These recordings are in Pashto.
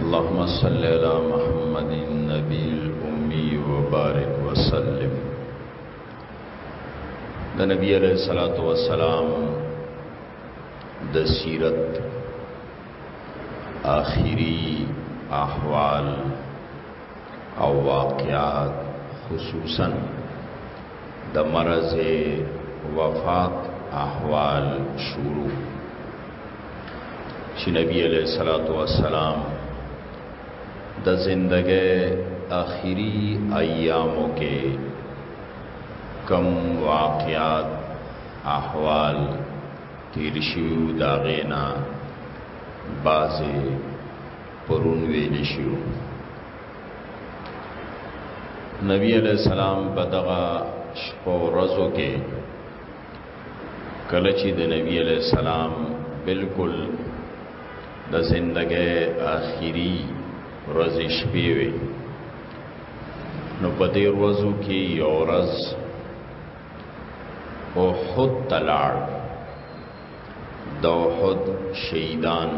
اللهم صل على محمد النبي الامي وبارك وسلم د نبی علیہ الصلوۃ والسلام د سیرت آخری احوال او واقعات خصوصا د مرض وفات احوال شروع چې نبی علیہ الصلوۃ والسلام د زندګۍ اخیری ایامو کې کم واقعات احوال تیر شیو داغینا بازی پرون ویل شو نبی علیہ السلام په دغه شپه ورځو کې کله چې د نبی علیہ السلام بالکل د زندګۍ آخري ورځ شپې وي نو په دې ورځو کې یو ورځ او حد تلاړ د حد شهیدان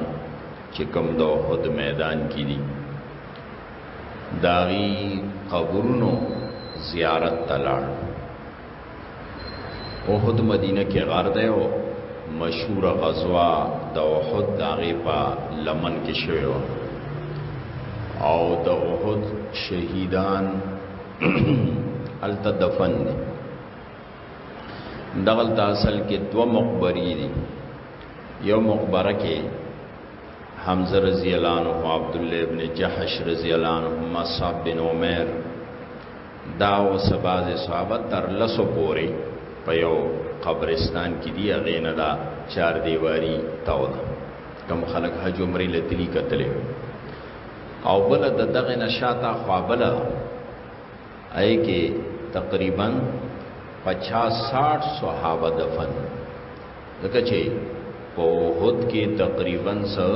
چې کوم د احد میدان کې دي داغي قبرونو زیارت تلاړ احد مدینه کې غار دی او مشهور غزوه د احد داغي په لمن کې شوی و او د احد شهیدان الته دفن دي دغلت اصل کې دو مقبري دي یو مقبره کې حمزه رضی الله عنه عبد الله ابن جحش رضی الله عنه مصعب بن عمر دا او سباز صحابه تر لسو پورې په یو قبرستان کې دی هغه نه دا چار دیواری تاو ده کوم خلک حج عمره لتلی کتلې او بل د دغه نشاته خوابله اې کې تقریبا 50 60 صحابه دفن ځکه چې په وحد کې تقریبا سه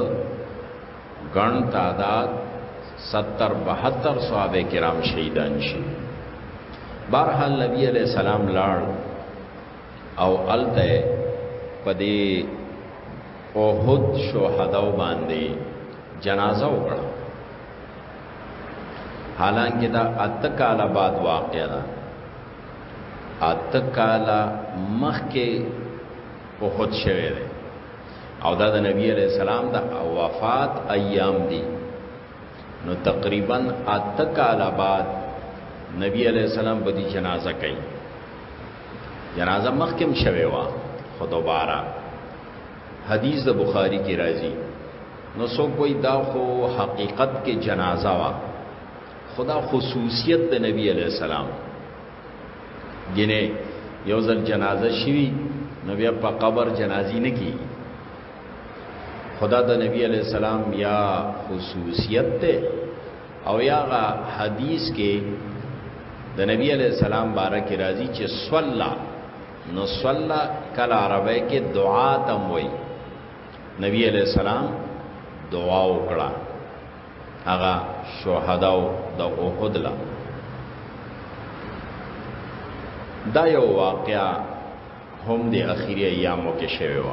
ګڼ تعداد 70 72 صحابه کرام شهیدان شي بهرحال نبی علیہ السلام لاړ او الته په دې اوحد شهداو باندې جنازه وکړه حالانکه دا اته کاله بعد واقعا اته کاله مخکې وفات شوی دی او دا د نبی علی السلام د وفات ایام دي نو تقریبا اته کاله بعد نبی علی السلام به دي جنازه کوي جنازه مخکې شوی و خو دوباره حدیث د بخاری کې راځي نو څوک وایي دا خو حقیقت کې جنازه وا خدا خصوصیت د نبی علی السلام ګینه یو ځل جنازه شي نو بیا په قبر جنازي نه کی خدا د نبی علی السلام یا خصوصیت ته او یا حدیث کې د نبی علی السلام بارک راضی چې صلا نو صلا کلا عربی کې دعا تم وای نبی علی السلام دعا وکړه هغه شهداو د احد لا دا یو واقعا هم د اخیری ایامو کې شوی و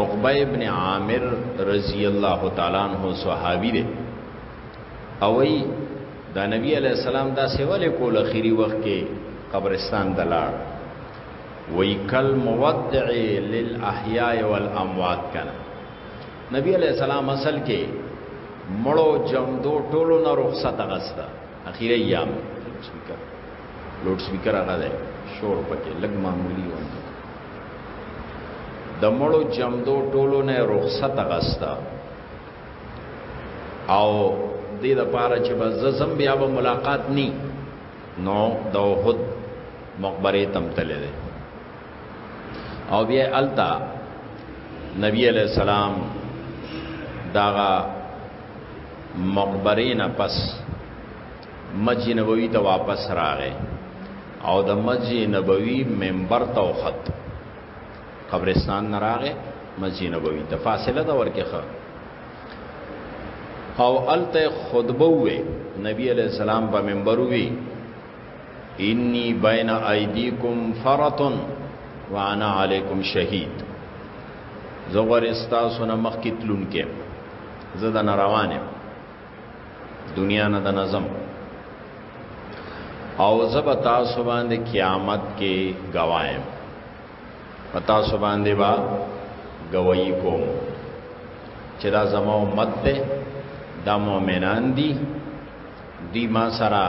عقبه ابن عامر رضی الله تعالی عنہ صحابي دی او ای دا نبی علی السلام دا سیوال کول اخیری وخت کې قبرستان دلار وی کل مودع للاحیاء والاموات کنا نبی علیہ السلام اصل کې مړو جمدو ټولو نه رخصت غستا اخیره ایام سپیکر لوډ سپیکر هغه ده شور پکې لګ معمولی و د مړو جمدو ټولو نه رخصت غستا او دې د پاره چې بس زم بیا به ملاقات ني نو د وحد مقبره تم تللی او بیا التا نبی علیہ السلام داغا مقبره نه پس مسجد نبوی ته واپس راغې او د مسجد نبوی منبر ته وخت قبرستان نه راغې مسجد نبوی ته فاصله دا ورکه او الته خطبه وې نبی علیہ السلام په منبر وی انی بین ایدیکم فرتن وانا علیکم شهید زه غوړ استاسو نه مخ کې تلون کې زه د روانه دنیا نه د نظم او زب تاسو باندې قیامت کې گوایم پتا سو باندې با گواہی کوم چې دا زما امت ده دا مؤمنان دي دی ما سره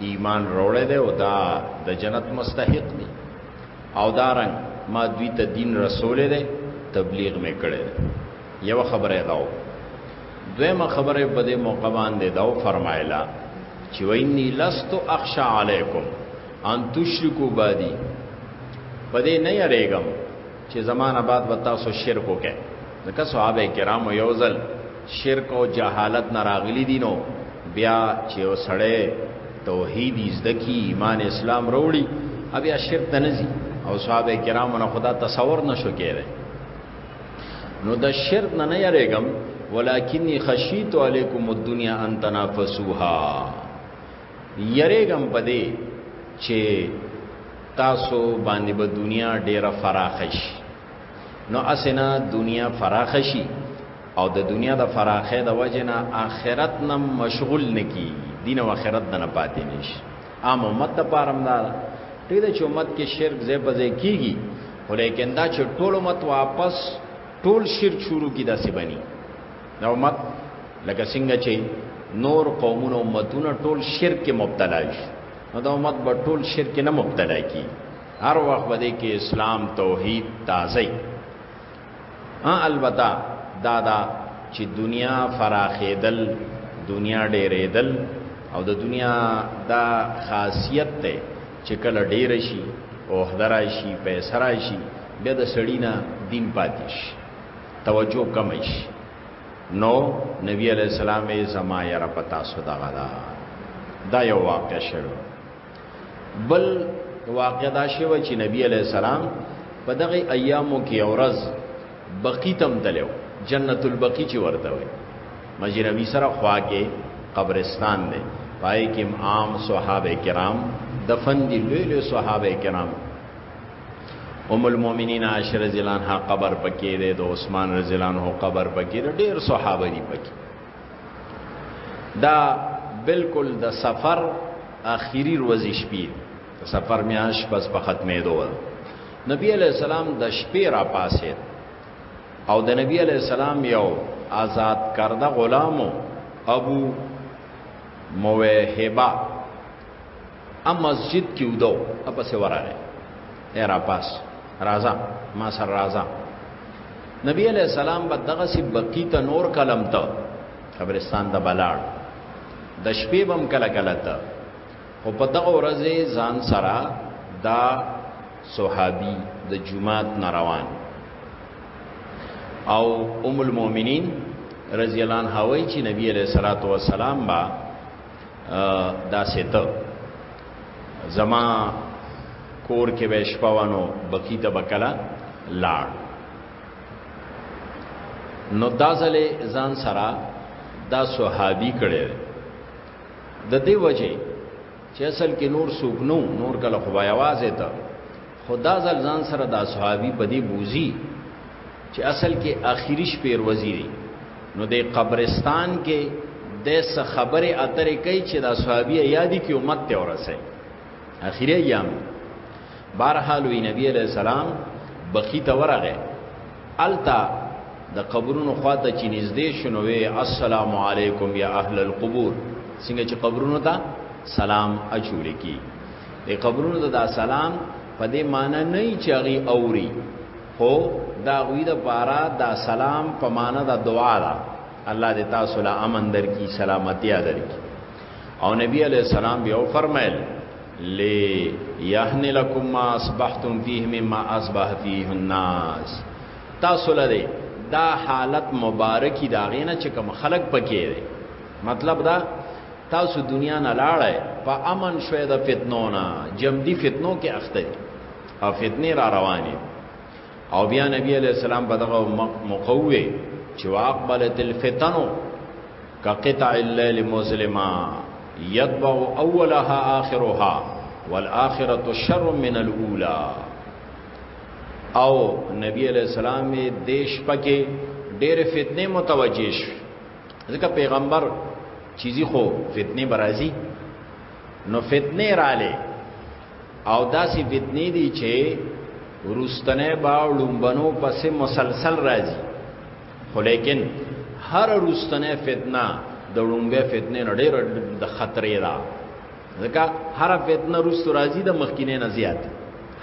ایمان روړې ده او دا د جنت مستحق دي او دارنګ ما دوی ته دین رسول ده تبلیغ مې کړې ده یو خبره داو دویمه خبره په دې موقع باندې داو فرمایلا چې ویني لست اخشى علیکم ان تشرکو بادی په دې نه یریګم چې زمانه بعد به تاسو شرک وکړي ځکه صحابه کرامو یو ځل شرک او جهالت نه راغلي دي نو بیا چې یو سړی توحید زده کی ایمان اسلام وروړي بیا شرک ته نه ځي او صحابه کرامو نه خدا تصور نشو کېره نو د شرک نه نه یریږم ولکنی خشیت علیکم الدنیا ان تنافسوها یریګم پدې چې تاسو باندې به دنیا ډیره فراخه شي نو اسنه دنیا فراخه شي او د دنیا د فراخه د وجنه آخرت نم مشغول نکی دین او آخرت د نه پاتې نشي عام امت ته پارمدار ټید چې امت کې شرک زې بځې کیږي ولیکن دا چې ټول امت واپس ټول شرک شروع کی داسې بني دا امت لکه څنګه چې نور قومونه امتونه ټول شرک کې مبتلا شي نو دا امت به ټول شرک نه مبتلا کی هر وخت به دې کې اسلام توحید تازه ها البته دا دا چې دنیا فراخېدل دنیا ډېرېدل او د دنیا دا خاصیت ته چې کله ډېر شي او هدرای شي پیسې راشي بیا د سړی نه دین پاتې شي توجه کم شي نو نبی علیہ السلام زما یا رب تاسو دا غلا دا یو واقع شوه بل واقع دا شوه چې نبی علیہ السلام په دغه ایامو کې اورز بقی تم دلو جنت البقی چې ورته وي مسجد نبی سره خوا کې قبرستان دی پای کې عام صحابه کرام دفن دي لوی لوی صحابه کرام ام المؤمنین عائشہ رضی الله عنها قبر پکې ده د عثمان رضی الله عنه قبر پکې ده ډېر صحابه دي پکې دا بالکل د سفر اخیری ورځې شپې سفر میاش پس په ختمې دوه نبی علیہ السلام د شپې را پاسه او د نبی علیہ السلام یو آزاد کرده غلامو ابو موهبه ام مسجد کې ودو اپا سي وراله اے را پاس رازا ما سر رازا نبی علیہ السلام به دغه سی بقی ته نور کلم ته قبرستان د بلاړ د شپې بم کله کله ته او په دغه ورځ ځان سره دا صحابي د جمعات ناروان او ام المؤمنین رضی الله عنها وای چې نبی علیہ الصلوۃ والسلام با دا سیته زما کور کې به شپوانو بکی ته بکلا لاړ نو دازله ځان سره دا صحابي کړي د دې وجه چې اصل کې نور سوق نو نور کله خو یوازې ته خو دا ځل ځان سره د اصحابي په دې بوزي چې اصل کې آخري شپې ورځې دي نو د قبرستان کې د څه خبره اترې کوي چې د اصحابي یادي کې امت ته ورسه آخري ایام بهرحال وی نبی علیہ السلام بخی ته ورغه التا د قبرونو خواته چې نږدې شنو وی السلام علیکم یا اهل القبور څنګه چې قبرونو ته سلام اچول کی د قبرونو ته دا سلام په دې معنی نه چې هغه اوري خو دا غوی د پارا دا سلام په معنی دا دعا ده الله دې تاسو له امن درکې سلامتی درکې او نبی علیہ السلام بیا فرمایل لے یحن لکم ما اصبحتم فیه مما اصبح فیه الناس تاسو لده دا حالت مبارکی داغینا چکم خلق پکیره مطلب دا تاسو دنیا نه لاړای په امن شوي د فتنو نه جمدی فتنو کې اخته او فتنه را روانه او بیا نبی علی السلام په دغه مقوي چې واقبلت الفتن كقطع الليل مظلما يتبع اولها اخرها والاخره شر من الاولى او نبی علیہ السلام دیش پکې ډېر فتنه متوجه شو ځکه پیغمبر چیزی خو فتنه برازي نو فتنه رااله او داسې فتنه دي چې ورستنه با لومبنو پسې مسلسل راځي خو لیکن هر ورستنه فتنه د لومبه فتنه نه ډېر د خطرې ده ځکه هر فتنه رست راځي د مخکینه نه زیات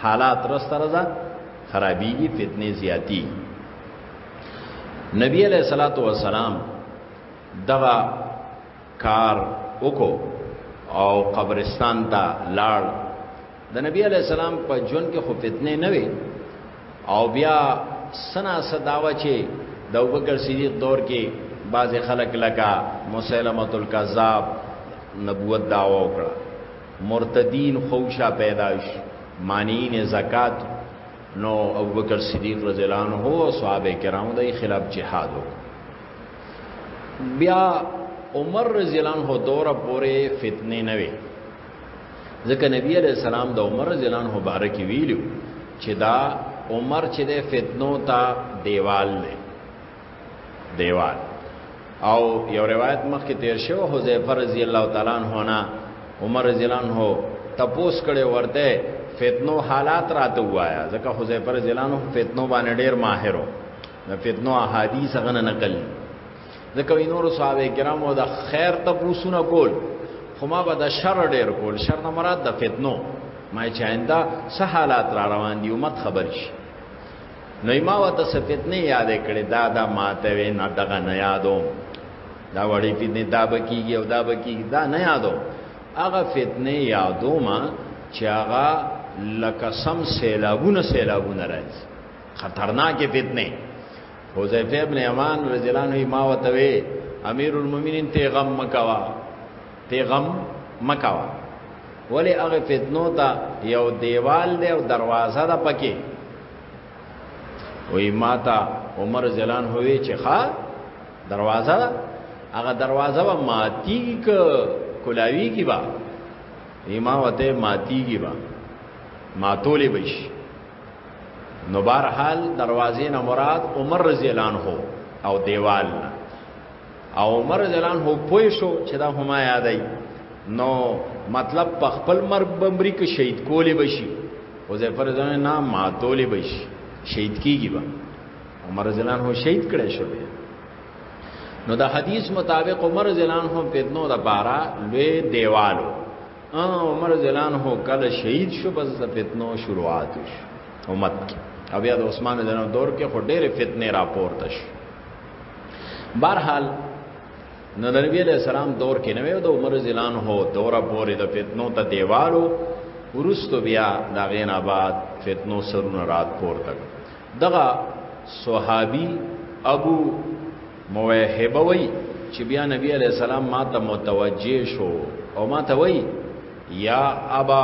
حالات رست راځه خرابيږي فتنه زیاتی نبی علیہ الصلوۃ والسلام دغه کار وکړو او قبرستان ته لاړ د نبی علیہ السلام په جون کې خو فتنه نه وي او بیا سنا صداوا چې د ابوبکر صدیق دور کې بعض خلک لکه مسلمت الکذاب نبوت داوا وکړه مرتدین خوشا پیدائش مانین زکات نو ابوبکر صدیق رضی الله عنه او صحابه کرام د خلاف جهاد بیا عمر رضی الله عنه دور پورې فتنه نه وي ځکه نبی علیہ السلام د عمر رضی الله عنه مبارک ویلو چې دا عمر چې د فتنو ته دیوال دی دیوال او یو روایت مخکې تیر شو حذیفه رضی الله تعالی عنہ نه عمر رضی الله عنہ تپوس کړي ورته فتنو حالات راته وایا ځکه حذیفه رضی الله عنہ فتنو باندې ډیر ماهر و د فتنو احادیث غنه نقل ځکه نور صحابه کرامو د خیر تپوسونه کول خو ما به د شر ډیر کول شر نه مراد د فتنو ما چاینده سه حالات را روان دي امت خبر شي نو ما وته سپتنی یاد کړی دا دا ماته وی نه دغه نه یادو دا وړي فتنه دا بکیږي او دا بکیږي دا نه یادو هغه فتنه یادو ما چې هغه لکه سم سیلابونه سیلابونه راځي خطرناکه فتنه حذیفه ابن یمان رضی الله عنه ما وته وی امیر المؤمنین ته غم مکوا ته غم مکوا ولی هغه فتنو ته یو دیوال دی او دروازه ده پکې وی ماتا عمر زلان هوی چې ښا دروازه ده هغه دروازه به ماتی ک کلاوی کی با ایما وته ماتی کی با ماتولې بش نو بهر حال دروازې نه مراد عمر رضی الله عنه او دیوال نه او عمر جلان هو پوه شو چې دا هما یادای نو مطلب په خپل مرګ بمری کې شهید کولې بشي او زه پر ځان نه ماتولې بشي شهید کیږي با عمر جلان هو شهید کړي شو بیا نو دا حدیث مطابق عمر جلان هو پدنو د بارا لوی دیوالو عمر جلان هو کله شهید شو بس د فتنو شروعات شو امت کې او بیا د عثمان جلان دور کې خو ډېر فتنه راپورته شو بهرحال نو د نبی علیہ السلام دور کې نوې د عمر زلان هو دوره پورې د فتنو ته دیوالو ورستو بیا دا غین آباد فتنو سرونه رات پور تک دغه صحابي ابو موهبه وی چې بیا نبی علیہ السلام ما ته متوجه شو او ما ته وی یا ابا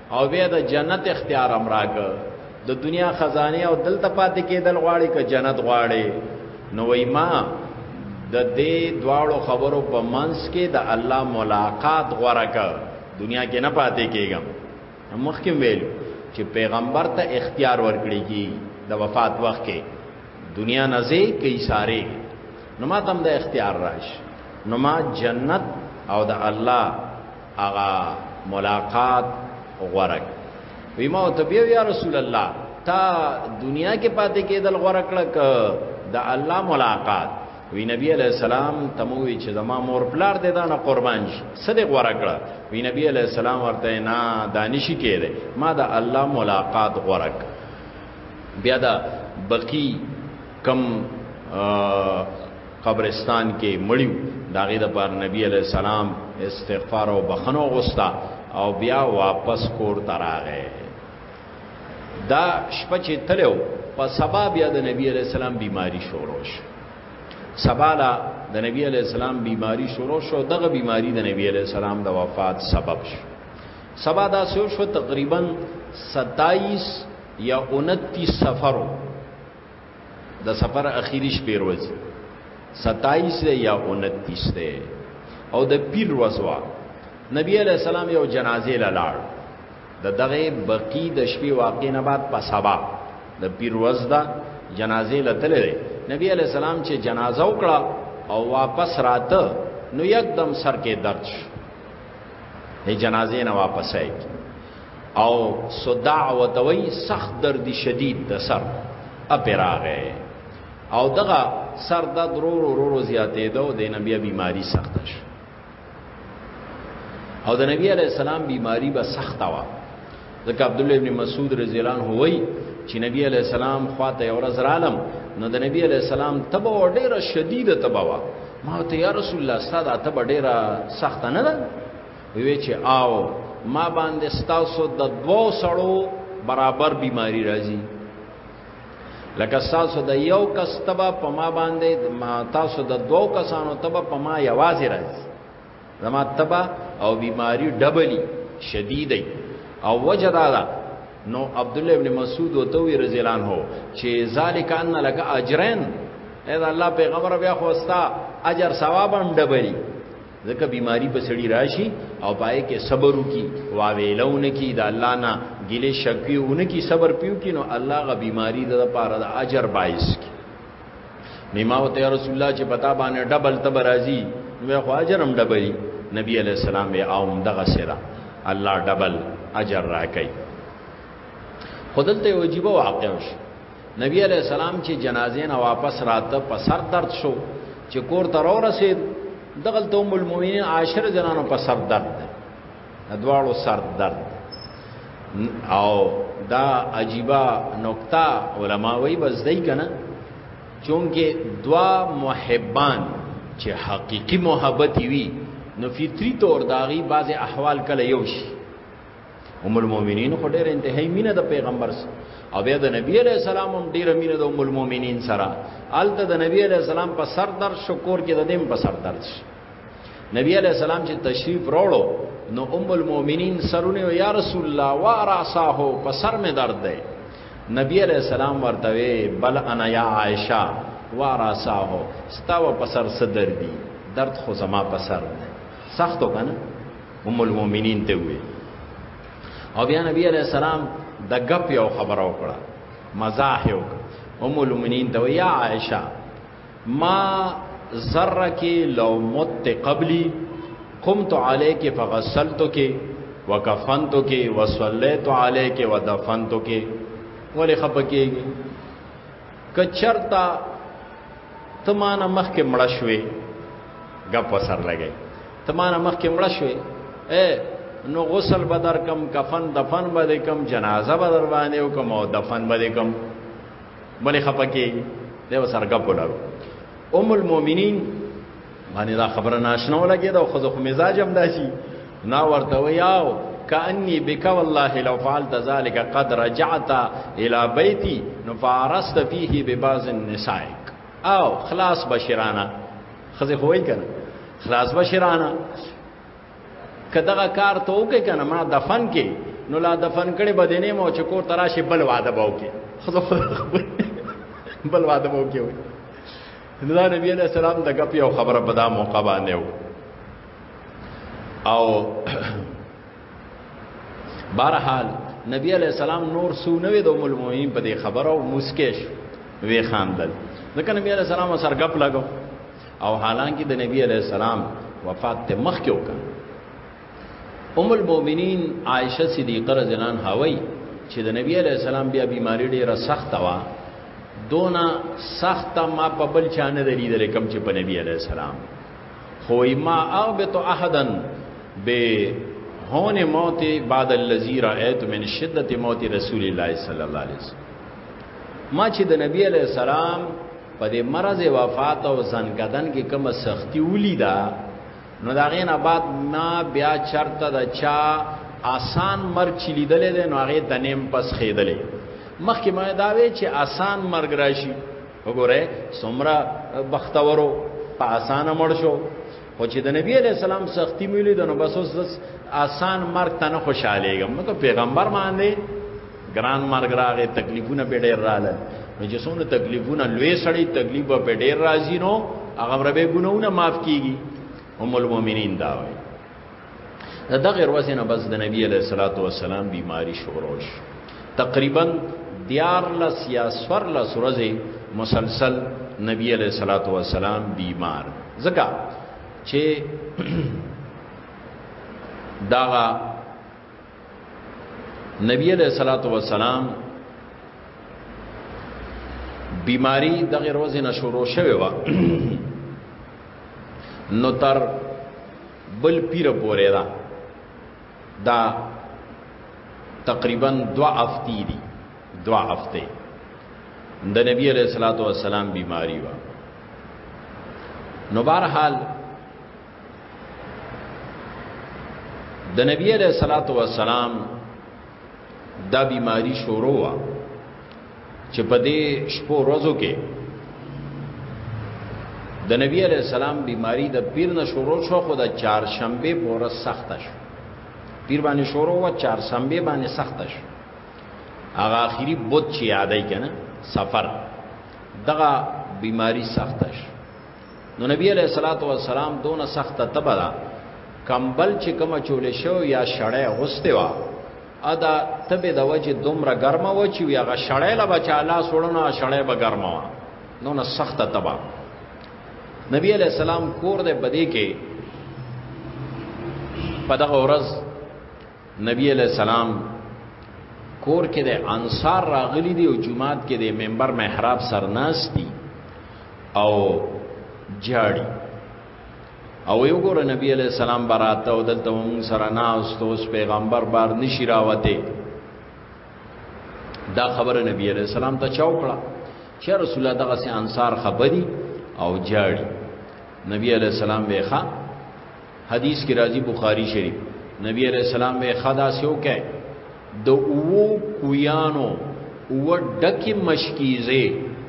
او بیا د جنت اختیار هم راک د دنیا خزانه او دلته پاتې کېدل غواړي که جنت غواړي نو وای ما د دې دواړو خبرو په منځ کې د الله ملاقات غوړه کړ دنیا کې نه پاتې کېږم مخکې ویل چې پیغمبر ته اختیار ورکړي کی د وفات وخت کې دنیا نزي کې ساره نو ما تم د اختیار راش نو ما جنت او د الله هغه ملاقات غورک وی ما ته بیا یا رسول الله تا دنیا کې پاتې کېدل غورک لک د الله ملاقات وی نبی علیہ السلام تموی چې زما مور پلار دې دانه قربان شي صدق ورکړه وی نبی علیہ السلام ورته نه دانشي کېره ما د الله ملاقات غورک بیا دا بقی کم قبرستان کې مړیو داغه د بار نبی علی السلام استغفار او بخنو غوستا او بیا واپس کور تراغه دا شپه چې تلو په سبا بیا د نبی علی السلام بیماری شروع شو سبالا د نبی علی السلام بیماری شروع شو دغه بیماری د نبی علی السلام د وفات سبب شو سبا دا سو شو تقریبا 27 یا 29 سفرو د سفر اخیری شپې ورځ 27 یا 29 ده او د پیر ورځ وا نبی علی السلام یو جنازه لاله د دغه بقی د شپې واقع نه بعد په سبا د پیر ورځ دا جنازه لتلې نبی علی السلام چې جنازه وکړه او واپس راته نو یکدم سر کې درد شو جنازه نه واپس آئے او صداع وتوي سخت درد شدید د سر اپراغه او دغه سر د درو رو رو زیاتې دو د نبی بیماری سخت شو او د نبی علی السلام بیماری به سخت وا ځکه عبد الله ابن مسعود رضی الله عنه وای چې نبی علی السلام خواته یو ورځ رالم نو د نبی علی السلام تبه ډیره شدیده تبه وا ما ته یا رسول الله ستاسو تبه ډیره سخت نه ده وی چې آو ما باندې ستاسو د دوو سړو برابر بیماری راځي لکه تاسو د یو کس تبا په ما باندې تاسو د دوو کسانو تبا په ما یوازې راځي زما تبا او بیماری ډبلی شدیدې او وجه دا ده نو عبد الله ابن مسعود وتوی رضی الله عنه چې ذالک ان لک اجرن اې دا الله پیغمبر بیا خوستا اجر ثواب هم ډبلی ځکه بیماری په سړی راشي او پای کې صبر وکي واویلونه کی د الله نه ګله شکیونه کی صبر پیو کینو الله غ بیماری د لپاره د اجر باعث کی نیما او ته رسول الله چې پتا باندې ډبل تب راځي نو خو اجر هم ډبلی نبی علی السلام به او دغه سره الله ډبل اجر راکړي خدلته یو عجیب واقع وشو نبی علیہ السلام چې جنازې نه واپس راته په سر درد شو چې کور ته را رسید دغل ته ام المؤمنین عاشر جنانو په سر درد ده دواړو سر درد او دا عجیبه نقطه علما وی بس دی کنه چونکه دوا محبان چې حقيقي محبت وي نو فطري تور داغي بعض احوال کله یو شي ام المؤمنین خو ډېر انتهایی مینه د پیغمبر سره او بیا د نبی علی السلام هم ډېر مینه د ام المؤمنین سره الته د نبی علی السلام په سر در شکور کې د دیم په سر درد شي نبی علی السلام چې تشریف راوړو نو ام المؤمنین سرونه یا رسول الله وا راسه په سر مې درد دی نبی علی السلام ورته بل انا یا عائشه وا راسه ستاو په سر صدر دی درد خو زما په سر دی سختو کنه ام المؤمنین ته وی او بیا نبی علیہ السلام د غپ یو خبر او کړه مزاح یو ام المؤمنین ته یا عائشه ما ذرک لو مت قبلی قمت علیک فغسلتک وکفنتک وصلیت علیک ودفنتک ولی خپکیږي کچرتا تمانه مخ کې مړ شوې غپ وسر لګي تمانه مخ کې مړ شوې اے نو غسل بدر کم کفن دفن بده کم جنازه بدر باندې او کم او دفن بده کم بلې خپکه دی وسر غپ لګو ام المؤمنین باندې دا خبره ناشنا ولګي دا خو خو مزاج هم داسي نا ورته ویاو کأني بك والله لو فعلت ذلك قد رجعت الى بيتي نفارست فيه ببعض النساء او خلاص بشرانا خزه خوې کنه خلاص بشرانا کداغه کار ته وکې کنه ما دفن کې نو لا دفن کړي بدینه مو چې کور تراشه بل واده باو کې خزه بل واده باو کې وي نو دا نبی علیہ السلام د غپ یو خبره په دا موقع باندې و او بهرحال نبی علیہ السلام نور سو نه وې د ام المؤمنین په دې خبره او مسکیش وی خاندل ځکه نبی علیہ السلام سر غپ لګو او حالانکه د نبی علیہ السلام وفات ته مخ کې وکړ ام المؤمنین عائشه صدیقه رضی الله عنها وایي چې د نبی علی السلام بیا بیماری ډیره سخت وا دونه سخت ما په بل چا نه لیدل کم چې په نبی علی السلام خو ما اغبط احدا به هون موت بعد الذی رایت من شدت موت رسول الله صلی الله علیه وسلم ما چې د نبی علی السلام په دې مرز وفات او زنګدن کې کومه سختی ولیدا نو دا غین آباد نا بیا چرته د چا آسان مرګ چې لیدلې ده نو هغه د نیم پس خېدلې مخکې ما دا وی چې آسان مرګ راشي وګوره سمرا بختورو په آسان مړ شو خو چې د نبی علی السلام سختی ملي د نو بس اوس آسان مرګ ته نه خوشاله یم نو پیغمبر باندې ګران مرګ راغې تکلیفونه به ډېر رااله نو چې څونه تکلیفونه لوی سړی تکلیف به ډېر راځي نو هغه ربه ګناونه معاف کیږي ام المؤمنین دا وایي دا دغه ورځې نه بس د نبی علیہ الصلوۃ والسلام بیماری شروع شو تقریبا دیار لس یا سور لس ورځې مسلسل نبی علیہ الصلوۃ والسلام بیمار زکه چې داغه نبی علیہ الصلوۃ والسلام بیماری دغه روز نه شروع شوه وا نو تر بل پیر پورې دا دا تقریبا دوا افتی دی دوا افته د نبی علیہ الصلوۃ والسلام بیماری وا نو بهرحال د نبی علیہ الصلات والسلام دا بیماری شروع وا چې په دې شپو ورځو کې د نبی علیہ السلام بیماری د پیر نه شروع شو خو د چهارشنبه په ورځ سخت شو پیر باندې شروع وا چهارشنبه باندې سخت شو هغه اخیری بوت چې یادای کنه سفر دغه بیماری سخت شو نو نبی علیہ الصلوۃ والسلام دون سخت تبرا کمبل چې کوم چول شو یا شړې غسته وا ادا تبه د وجه دومره ګرمه و چې یا غشړې لا بچا لا سړنه شړې به ګرمه وا نو نه سخت تبا نبی علیہ السلام کور دې بدی کې په دغه ورځ نبی علیہ السلام کور کې د انصار راغلي دي او جمعات کې د منبر محراب سرناس دي او جاړي او یو ګور نبی علیہ السلام براته او دلته مون سره ناس توس پیغمبر بار نشی راوته دا خبره نبی علیہ السلام ته چاوکړه چې رسول الله دغه سي انصار خبري او جاړي نبی علیہ السلام ویخه حدیث کی راضی بخاری شریف نبی علیہ السلام وی خدا سیو کې د اوو کویانو او ډکی مشکیزه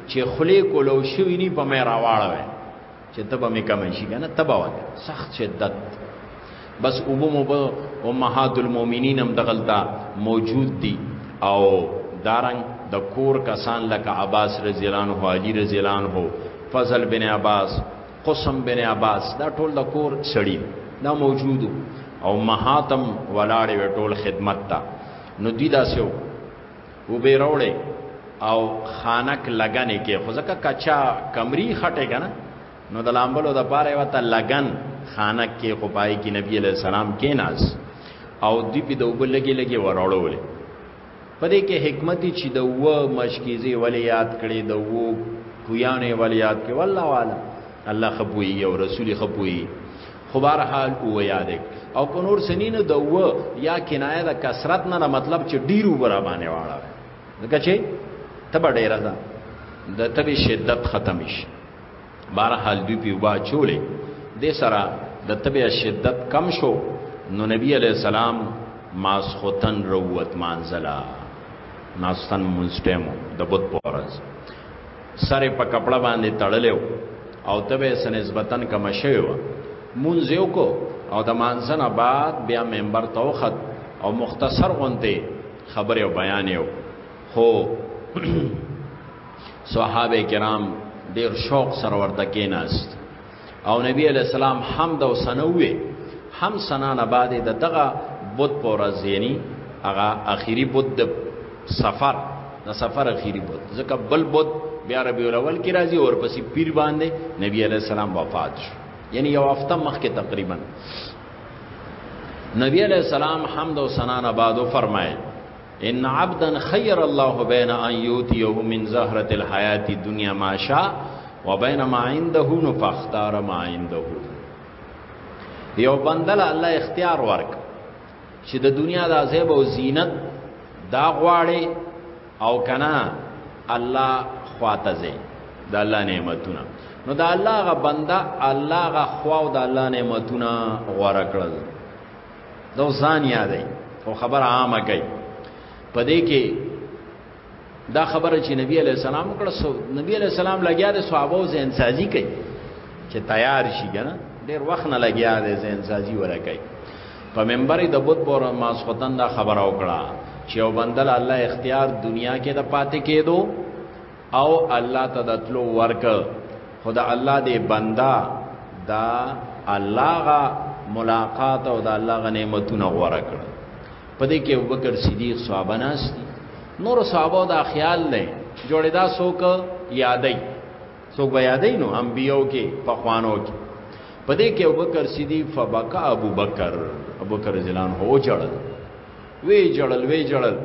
چې خلی کولو شوی نی په مې راواړوي چې تبه مې کم شي کنه تبه وای سخت شدت بس اوبو مو په امهات المؤمنین هم دغلتا موجود دي او دارنګ د دا کور کسان لکه عباس رضی الله عنه علی رضی الله عنه فضل بن عباس قسم بن عباس دا ټول د کور سړی دا موجودو او مهاتم ولاړې وې ټول خدمت ته نو دی داسې و و به راوړې او خانک لګنې کې خو ځکه کچا کمری خټه کنه نو د لامبلو د پاره وته لګن خانک کې خو پای کې نبی علی السلام کې ناز او دی په دوبل لګي لګي وراړولې په دې کې حکمت چې د و مشکیزه ولې یاد کړي د و کویانه ولې یاد کړي والله والا الله خپوي او رسول خپوي خو بهر حال او یاد او کو نور سنین د و یا کنایه د کثرت نه مطلب چې ډیرو برا باندې واړه ځکه چې تبه ډیره ده د تبه شدت ختم شي بهر حال دوی په وبا چولې د سره د تبع شدت کم شو نو نبی علی السلام ماسختن روت مانزلا ناستن منستمو د بوت پورز سره په کپڑا باندې تړلې او تبع سنسبتن کم شوی و مونږ یو کو او د مانزنه بعد بیا ممبر توخت او مختصر غونته خبره او بیان یو خو صحابه کرام ډیر شوق سره ورته کېناست او نبی علی السلام حمد او ثنا وې هم ثنا نه بعد د دغه بت پر ورځېنی هغه اخیری بت د سفر د سفر اخیری بت ځکه بل بت بیا ربی الاول کې راځي او پسې پیر باندې نبی علی السلام وفات شو یعنی یو هفته مخکې تقریبا نبی علیہ السلام حمد و ثنا نه بعد فرمایي ان عبدا خير الله بين ان يؤتيه من زهره الحياه الدنيا ما شاء وبين ما عنده نو فاختار ما عنده یو بندل الله اختیار ورک چې د دنیا د عذاب او زینت دا غواړي او کنا الله خواته زی د الله نعمتونه نو د الله غ بنده الله غ خوا او د الله نعمتونه غوړه کړل نو ځان یادې او خبر عامه کوي په دې کې دا خبره چې نبی علی السلام کړه سو نبی علی السلام لګیا د صحابه او زین سازی کوي چې تیار شي کنه ډیر وخت نه لګیا د زین سازی وره کوي په منبر د بوت پور ماسختن دا خبره وکړه چې او بندل الله اختیار دنیا کې د پاتې کېدو او الله ته د تلو ورک خدا الله دې بندا دا الله غا ملاقات او دا الله غا نعمتونه غوړه کړ په دې کې ابوبکر صدیق صحابه ناس دي نور صحابه دا خیال نه جوړې دا څوک یادای څوک به یادای نو انبیو کې فخوانو کې په دې کې ابوبکر صدیق فبکا ابوبکر ابوبکر زلان هو جوړل وی جړل وی جړل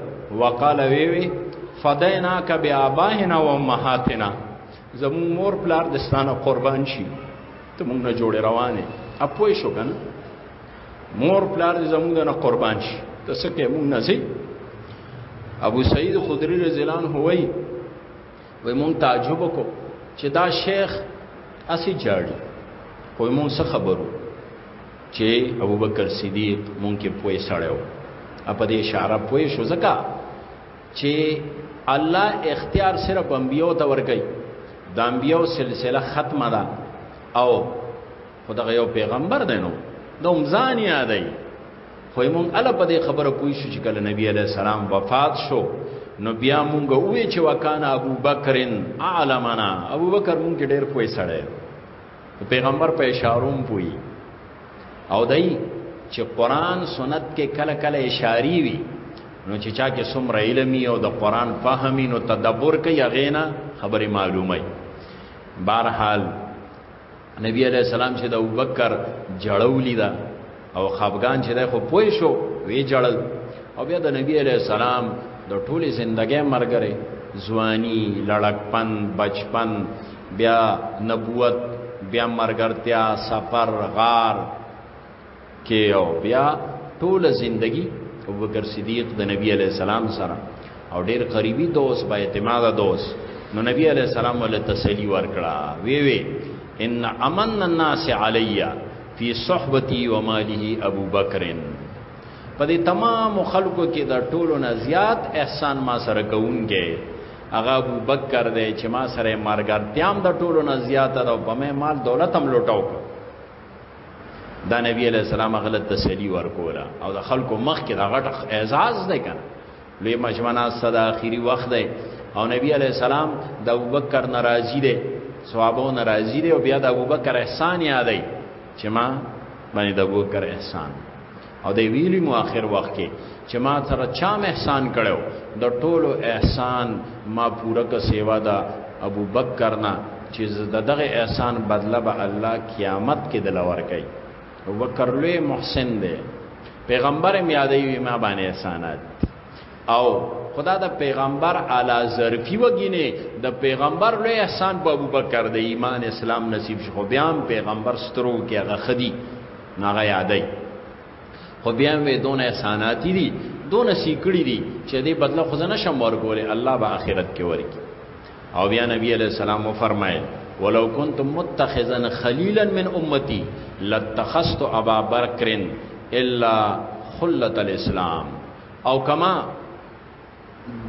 وقال وی وی فدینا ک بی اباهنا و امهاتنا زمون مور پلار دستانه قربان شي ته مونږ نه جوړ روانه اپوي شو کنه مور پلار زمون نه قربان شي ته سکه مونږ نه زی ابو سعید خدری رضی الله عنه وی وای مونږ تعجب کو چې دا شیخ اسی جاړي خو مونږ څه خبرو چې ابوبکر صدیق مونږ کې پوي سړیو اپ دې اشاره پوي شو زکه چې الله اختیار صرف انبیو ته ورګي د انبیو سلسله ختمه ده او خو دغه یو پیغمبر دی نو دا هم ځان یادای خو موږ اله په دې خبره پوه شو چې کله نبی علی السلام وفات شو نو بیا موږ وې چې وکانا ابو بکرن اعلمنا ابو بکر موږ ډېر پوه سړی پیغمبر په اشاروم پوي او دای چې قران سنت کې کله کله اشاری وي نو چې چا کې څومره علمي او د قران فهمي نو تدبر کوي غینا خبره معلومه بهرحال نبی علیہ السلام چې د ابوبکر جړولی دا او خفغان چې د خو پوي شو وی جړل او بیا د نبی علیہ السلام د ټولې ژوندۍ مرګره ځواني لړکپن بچپن بیا نبوت بیا مرګرتیا سفر غار کې او بیا ټول زندگی ابو بکر صدیق د نبی علی السلام سره او ډیر قریبی دوست با اعتماد دوست نو نبی علی السلام ول تسلی ورکړه وی وی ان امن الناس علیا فی صحبتی و ماله ابو بکر په دې تمام خلکو کې د ټولو نه زیات احسان ما سره کوونګي هغه ابو بکر دی چې ما سره مرګرتیام د ټولو نه زیات ده او په مال دولت هم لوټاو دا نبی علیہ السلام غلط تسلی ورکولا او د خلکو مخ کې دا غټ اعزاز دی کنه لوی مجمنا صدا اخیری وخت دی او نبی علیہ السلام د ابوبکر ناراضی دی صحابه ناراضی دی او بیا د ابوبکر احسان یادای چې ما باندې د ابوبکر احسان او د ویلی مو اخر وخت کې چې ما سره چا احسان کړو د ټولو احسان ما پوره ک سیوا دا ابو بکر نه چې دغه احسان بدله به الله قیامت کې د لور کوي ابو بکر لوی محسن دی پیغمبر هم یادوي ما باندې احسانات او خدا د پیغمبر اعلی ظرفی وګینه د پیغمبر لوی احسان په ابو بکر د ایمان اسلام نصیب شو بیا پیغمبر سترو کې هغه خدي ناغه یادای خو بیا مې دون احساناتی دي دون سیکړی دي چې دې بدله خو نه شم ورکول الله به اخرت کې ورکی او بیا نبی علیہ السلام و فرمایل ولو كنت متخذا خليلا من امتي لاتخذت ابا بکر الا خلت الاسلام او کما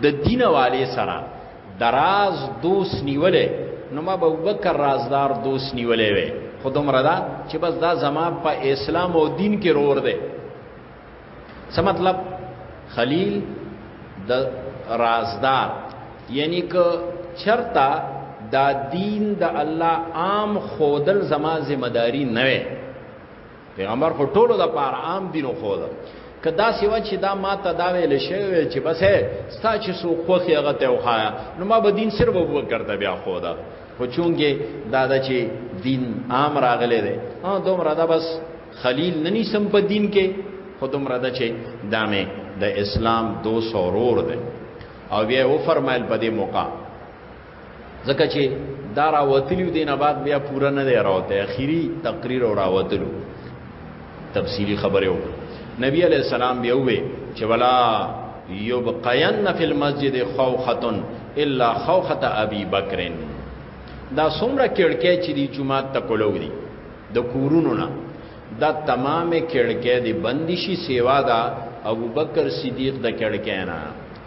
د دین والے سره دراز دوست نیولې نو ما ابو بکر رازدار دوست نیولې وې خودم ردا چې بس دا زما په اسلام او دین کې رور دی څه مطلب خلیل د رازدار یعنی که چرتا دا دین د الله عام خودل زما ذمہ داری نه وي پیغمبر خو ټولو د پاره عام دینو خو ده کدا سیوا چې دا ما ته دا ویل شوی چې بس هه ستا چې سو خوخي هغه ته وخایا نو ما به دین صرف ابو بکر ته بیا خو ده خو چونګې دا د چې دین عام راغلی دی ها دومره دا بس خلیل ننی سم په دین کې خو دومره دا چې دامه د اسلام دو سورور دی او بیا و فرمایل په دې موقع ځکه چې دا راوتلیو دینه بعد بیا پورا نه دی راوته اخیری تقریر او راوتلو تفصیلی خبره وکړه نبی علیہ السلام بیا وې چې ولا یبقین فی المسجد خوخه الا خوخه ابي بکر دا څومره کېړکې چې دی جمعه ته کولو دي د کورونو نه دا تمامه کېړکې دی بندشي سیوا دا ابو بکر صدیق د کېړکې نه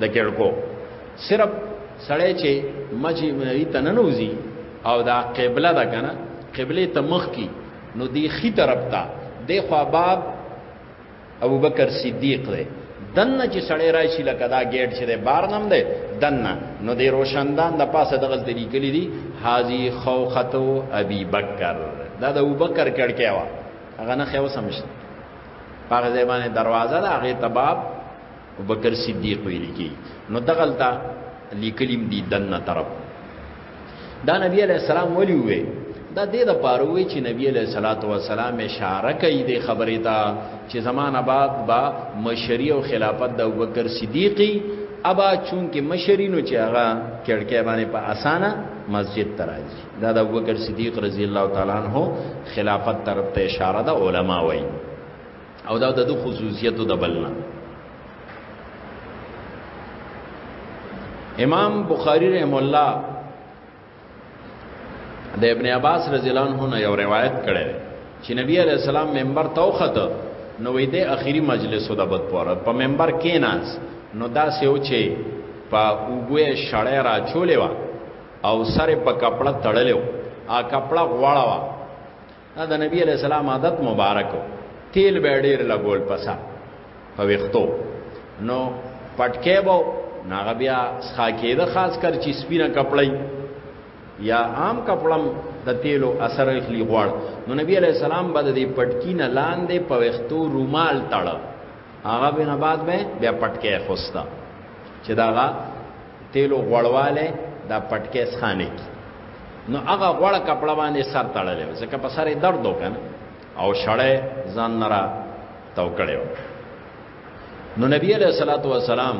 د کېړکو صرف سړی چې مچې مری ته ننوځي او دا قبله ده کنه قبله ته مخ کی نو دی خي طرف ته د خوا باب ابو بکر صدیق دی دنه چې سړی راشي لکه دا گیټ چې دی بار نم دی دنه نو دی روشندان د پاسه دغه د لیکلي دي حاجی خوختو ابي بکر دا د ابو بکر کړکیا وا هغه نه خو سمشت هغه ځای باندې دروازه ده هغه تباب ابوبکر صدیق ویل کی نو دغلتا لیکلیم دی دنه طرف دا نبی علیہ السلام ولی وی دا دې د پاره وی چې نبی علیہ الصلوۃ والسلام اشاره کوي د خبرې ته چې زمان آباد با مشری او خلافت د ابوبکر صدیقی ابا چون کې مشری نو چې هغه کړکې باندې په اسانه مسجد تراځي دا د ابوبکر صدیق رضی الله تعالی عنہ خلافت طرف ته اشاره ده علما وایي او دا د خصوصیتو د بلنه امام بخاری رحم الله د ابن عباس رضی الله عنه نه یو روایت کړي چې نبی علی السلام منبر توخت نو وې د اخیری مجلس د بد پوره په منبر کې ناز نو دا سیو چې په وګوې شړې را چولې وا او سره په کپړه تړلې وا ا کپړه غواړه وا دا د نبی علیہ السلام عادت مبارکو تیل به ډیر لګول پسا په وختو نو پټکې وو ناغه بیا ښا کېده خاص کر چې سپینه کپړی یا عام کپړم د تیلو اثر اخلي غوړ نو نبی علیہ السلام بعد دې پټکی نه لاندې په وختو رومال تړ هغه بنا بعد به بیا پټکې خوستا چې داغه تیلو غړواله دا پټکې سخانه کی نو هغه غړ کپړه باندې سر تړلې ځکه په سره درد وکنه او شړې ځان نرا توکړې نو نبی علیہ الصلوۃ والسلام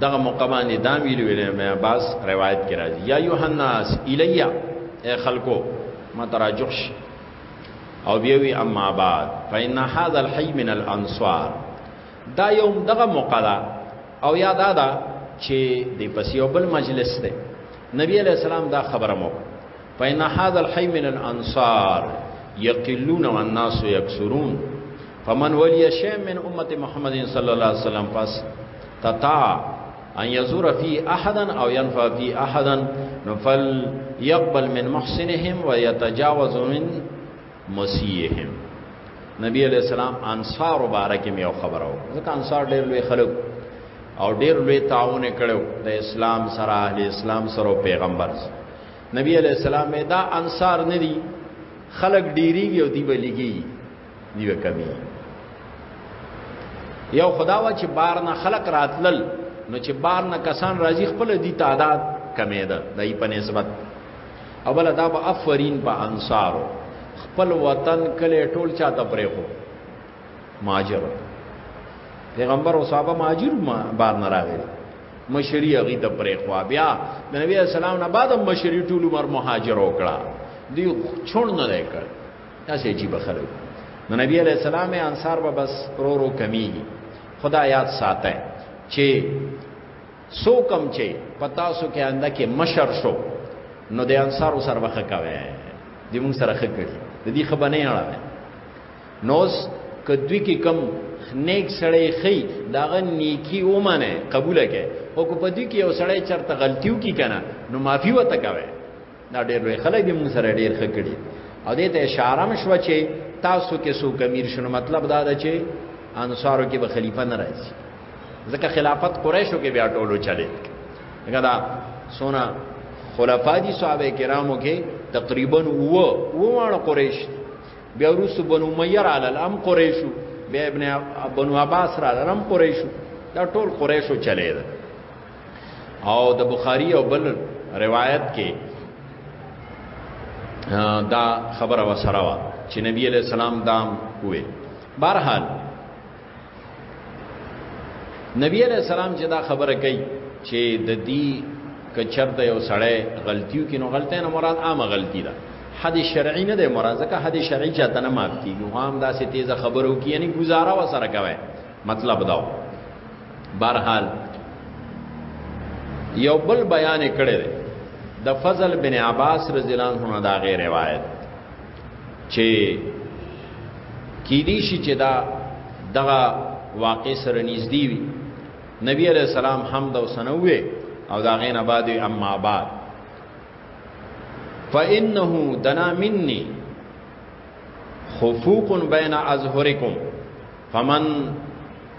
دغه موقع باندې دا ویل ویل مې عباس روایت کې راځي یا یوحناس الیا اے خلکو ما تراجوش او بیا وی اما بعد فإن هذا الحي من الانصار دا یوم دغه موقع دا او یاد ادا چې د پسیو بل مجلس ته نبی علیہ السلام دا خبره مو فإن هذا الحي من الانصار يقلون والناس يكثرون فمن ولی شی من امت محمد صلی الله علیه وسلم پس تتا ان یزور فی احدا او ينفع فی احدا نفل يقبل من محسنهم ويتجاوز من مسیهم نبی علیہ السلام انصار مبارک می او خبرو ځکه انصار ډیر لوی خلک او ډیر لوی تعاون کړو د اسلام سره اهل اسلام سره پیغمبر سره نبی علیہ السلام دا انصار ندی خلق ډیریږي او دی بلیږي دیو کمی یو خداوا چې بار نه خلق راتلل نو چې بار نه کسان راځي خپل دی تعداد کمی ده دای په نسبت او بل دا به افرین په انصارو خپل وطن کله ټول چا ته پرې خو ماجر پیغمبر او صحابه ماجر ما بار نه راغلي مشری هغه ته پرې خو بیا د نبی اسلام نه بعد مشری ټول عمر مهاجر وکړه دی چون نه کړ داسې عجیب خلک نو نبی علیہ السلام انصار به بس رو رو کمی خدا یاد ساته چې سو کم چې پتا سو کې انده کې مشر شو نو د انصار سره وخه کاوه د موږ سره خه کړی د دې خبر نه اړه نوس کدوی کې کم نیک سړی خی داغه نیکی اومنه قبول کړي او کو پدې کې یو سړی چرته غلطیو کی کنه نو معافي وته کوي دا ډېر لوی خلک دي موږ سره ډېر ښه کړي او دې ته اشاره مشوه چې تاسو کې سو کمیر شنو مطلب دا ده چې انصارو کې به خلیفہ نه راځي ځکه خلافت قریشو کې بیا ټولو چلے دغه دا سونا خلفا دي صحابه کرامو کې تقریبا و و وانه قریش بیا روس بنو میر علی الام قریشو بیا ابن بنو عباس را لرم قریشو دا ټول قریشو چلے ده او د بخاری او بل روایت کې دا خبره وسره وا چې نبی علیہ السلام دام وې بهرحال نبی علیہ السلام چې دا خبره کوي چې د دې کچرته یو سړی غلطیو کې نو غلطه نه مراد عامه غلطی ده حد شرعی نه ده مراد ځکه حد شرعی چاته نه معاف کیږي هم دا سه تیزه خبرو کې یعنی گزاره وسره کوي مطلب داو برحال یو بل بیان کړی دی د فضل بن عباس رضی الله عنه دا غیر روایت چې کی دی شي چې دا دغه واقع سره نږدې وي نبی علیہ السلام حمد او سنوي او دا غین آباد اما بعد فانه دنا مني خفوق بین ازهرکم فمن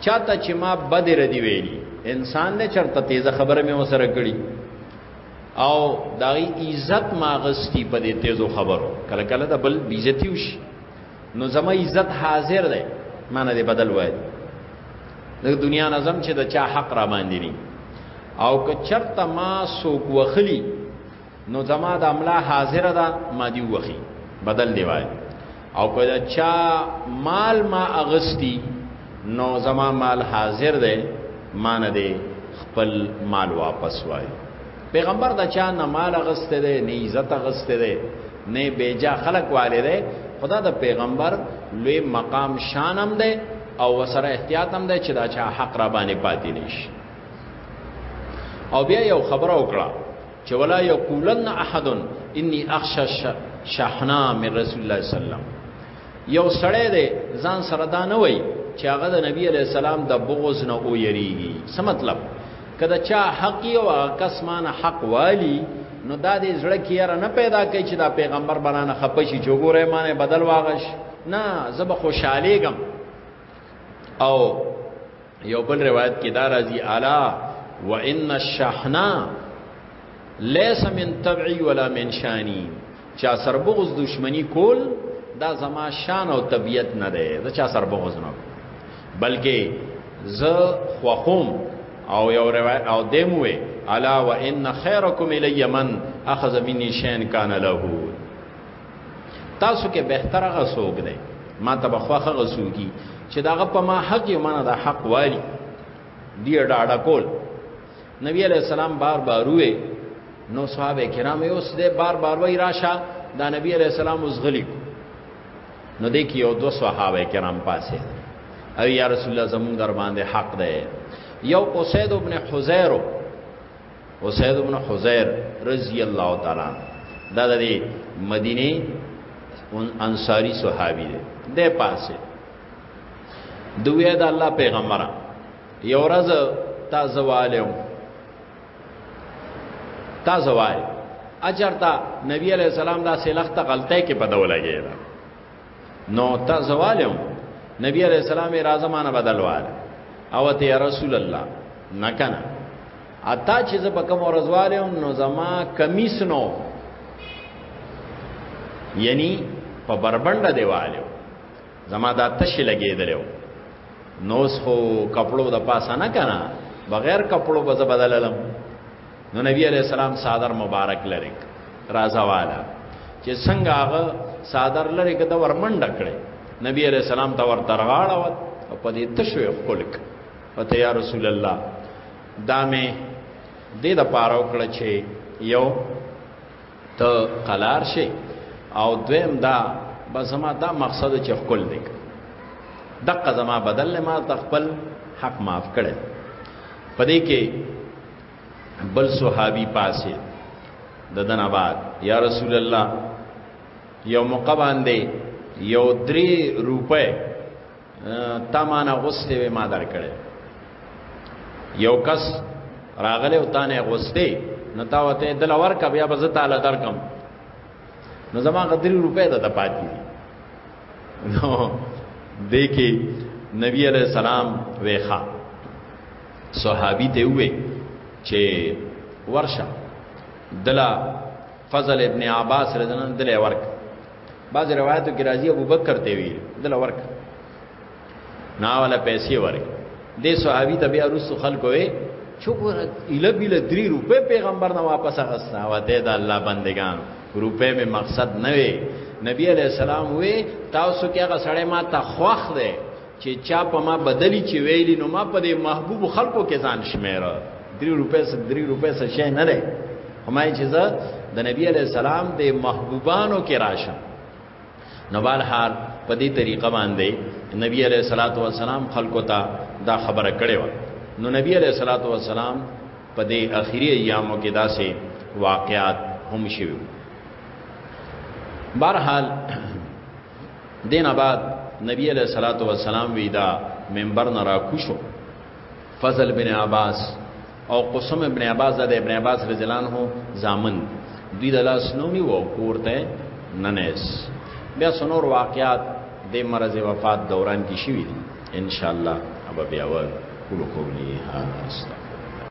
چاته چې ما بد ردی ویلی انسان نه چرته تیزه خبره مې وسره کړی او داغي عزت ما غستی په دې تیزو خبرو کله کله د بل بیزتی وشي نو زما عزت حاضر دی معنی دې بدل وای د دنیا نظم چې د چا حق را باندې او که چرته ما سوک وخلی نو زما د املا حاضر ده ما دی وخی بدل دی وای او کله چا مال ما اغستی نو زما مال حاضر ده ما نه دی خپل مال واپس وای پیغمبر دا چا نه مال اغسته ده نه عزت اغسته ده نه بیجا خلق والے ده خدا د پیغمبر لوی مقام شانم ده او وسره احتیاط هم ده چې دا چا حق را باندې پاتې نشي او بیا یو خبره وکړه چې ولا یقولن احد انی اخشا شحنا من رسول الله صلی الله علیه وسلم یو سړی دی ځان سره دا نه وای چې هغه د نبی علی السلام د بغض نه او یریږي څه مطلب کله چا حق یو کس مان حق والی نو دا دې زړه کې یاره نه پیدا کوي چې دا پیغمبر بنانه خپشي جوګوره مانه بدل واغش نه زب خوشاله ګم او یو بل روایت کې دا راځي الا وان الشحنا ليس من تبعي ولا من شاني چا سر بغض دشمنی کول دا زما شان او طبیعت نه ده دا چا سر بغض نه بلکې ز خوخوم او یو روایت او دیموي الا وان خيركم الي من اخذ مني شان كان له تاسو کې بهتر هغه څوک دی ما ته بخواه هغه څوکي چې داغه په ما حق یو منه د حق والی دی ډاډه کول نبی علیہ السلام بار بار وې نو صحابه کرام یې اوس دې بار بار وې راشه دا نبی علیہ السلام اوس غلی نو دې کې یو دو صحابه کرام پاسه او یا رسول الله زمون در باندې حق ده یو اسید ابن حزیرو اسید ابن حزیر رضی الله تعالی عنہ دا د مدینه انصاری صحابي دی د پاسه دوی د الله پیغمبره یو ورځ تا زوالم تا زوال اجر تا نبی علیہ السلام دا سلخت غلطه کې په دوله کې نو تا زوالم نبی علیہ السلام راځه مانه بدلوال او ته یا رسول الله نکنه اتا چې زه په کوم ورځوالم نو زما کمیس نو یعنی په بربنده دیوالو زما دا تشی لګیدلو نوس خو کپړو د پاسه نه کنه بغیر کپړو به بدللم نو نبی علیہ السلام صادر مبارک لری رازا والا چې څنګه هغه صادر لری کده ورمنډ کړي نبی علیہ السلام ته ور ترغاړه وت او په دې تشوي خلق پته یا رسول الله دامه دې د پاره وکړه چې یو ته قلار شي او دویم دا بس ما دا مقصد چې خپل دی دقه زما بدل ما تخپل حق معاف کړي پدې کې بل صحابي پاسه ددن آباد یا رسول الله یو موقع باندې یو درې روپې تا معنا غوسته وې ما درکړې یو کس راغله او تا نه غوسته نو تا وته دل ور ک بیا بز تعالی درکم نو زما غدری روپې ده د پاتې نو دیکي نبی علیہ السلام ویخا صحابي ته وې چې ورشه دلا فضل ابن عباس رضی الله عنه دلا ورک بعض روایتو کې راځي ابو بکر ته وی دلا ورک نا ولا پیسې ورک دې صحابي ته بیا رسو خلکو وې چوکور اله بیل 3 روپے پیغمبر نه واپس غستا و ته د الله بندگان روپے می مقصد نه وي نبی علیہ السلام وې تاسو کې هغه سړی ما ته خوخ دی چې چا په ما بدلی چې ویلی نو ما په دې محبوب خلکو کې ځان شمیره 3 روپې سره 3 روپې سره شي نه ده همای چې زه د نبی علی السلام د محبوبانو کې راشم نو بهرحال په دې طریقه باندې نبی علی صلوات و سلام خلکو ته دا خبره کړې و نو نبی علی صلوات و سلام په دې اخیری ایامو کې داسې واقعات هم شوي بهرحال دین آباد نبی علیہ الصلوۃ والسلام ویدا منبر نه را کوشو فضل بن عباس او قسم ابن عباس د ابن عباس رضی الله عنه زامن دوی د لاس نونی وو کوړته ننس بیا سنور واقعات د مرز وفات دوران کې شوی دي ان شاء الله ابا بیا ور کولو کولی ها استغفر